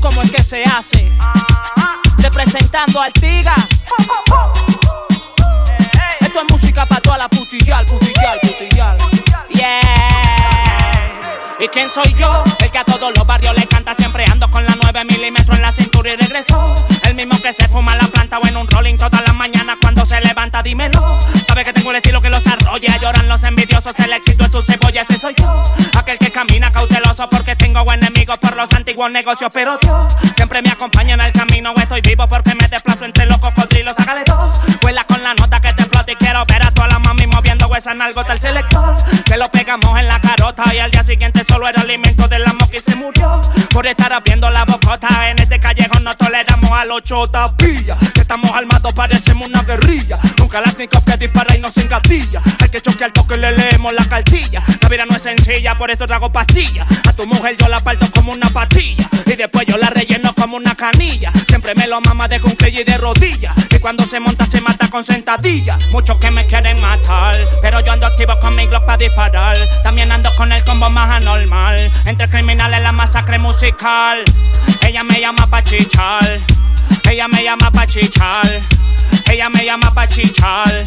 cómo es que se hace. Representando a Artiga. Esto es música para toda la putillal, putillal, putillal. Yeah. ¿Y quién soy yo? El que a todos los barrios le canta siempre ando con la 9 milímetros en la cintura y regresó. El mismo que se fuma la planta o en un rolling todas las mañanas cuando se levanta, dímelo. Sabe que tengo el estilo que los arrolla, lloran los envidiosos, el éxito es su cebolla, ese soy yo. Aquel que camina cauteloso porque los antiguos negocios, pero Dios siempre me acompaña en el camino. Estoy vivo porque me desplazo entre los cocodrilos, hágale dos. Vuela con la nota que te explota y quiero ver a toda la mami moviendo esa nalgota el selector. Se lo pegamos en la carota y al día siguiente solo era alimento del amo que se murió. Por estar abriendo la bocota en este toleramos a los chotapillas. Que estamos armados, parecemos una guerrilla. Con Kalashnikov que dispara y nos engatilla. Hay que choque al toque le leemos la cartilla. La vida no es sencilla, por eso trago pastillas. A tu mujer yo la parto como una pastilla. Y después yo la relleno como una canilla. Siempre me lo mama de cunclilla y de rodilla. Y cuando se monta se mata con sentadilla. Muchos que me quieren matar. Pero yo ando activo con mi Glock para disparar. También ando con el combo más anormal. Entre criminales la masacre musical. Ella me llama pa' chichar. Ella me llama pa' chichar. Ella me llama pa' chichar.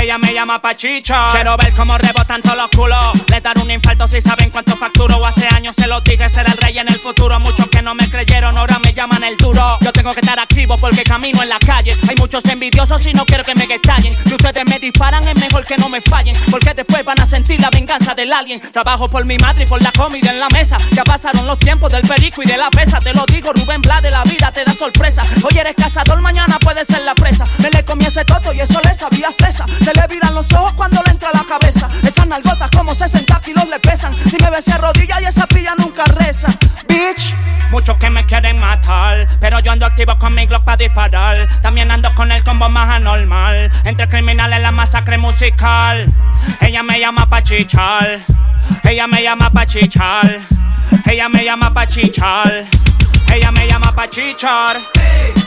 Ella me llama pa' chichar. Quiero ver cómo rebotan todos los culos. Le dar un infarto si saben cuánto facturo. Hace años se lo dije, ser el rey en el futuro. Muchos que no me creyeron, ahora me llaman el duro. Yo tengo que estar activo porque camino en la calle. Hay muchos envidiosos y no quiero que me gestallen. Si ustedes me disparan, es mejor que no me fallen. Porque después van a sentir la venganza del alien. Trabajo por mi madre y por la comida en la mesa. Ya pasaron los tiempos del perico y de la pesa. Te lo digo, Rubén Blas de la vida sorpresa. Hoy eres cazador, mañana puedes ser la presa. Me le comí ese toto y eso le sabía fresa. Se le viran los ojos cuando le entra la cabeza. Esas nalgotas como 60 kilos le pesan. Si me besé rodilla y esa pilla nunca reza. Bitch. Muchos que me quieren matar, pero yo ando activo con mi Glock para disparar. También ando con el combo más anormal. Entre criminales la masacre musical. Ella me llama pa' chichar. Ella me llama pa' chichar. Ella me llama pa' chichar. Ella me llama pa' chichar.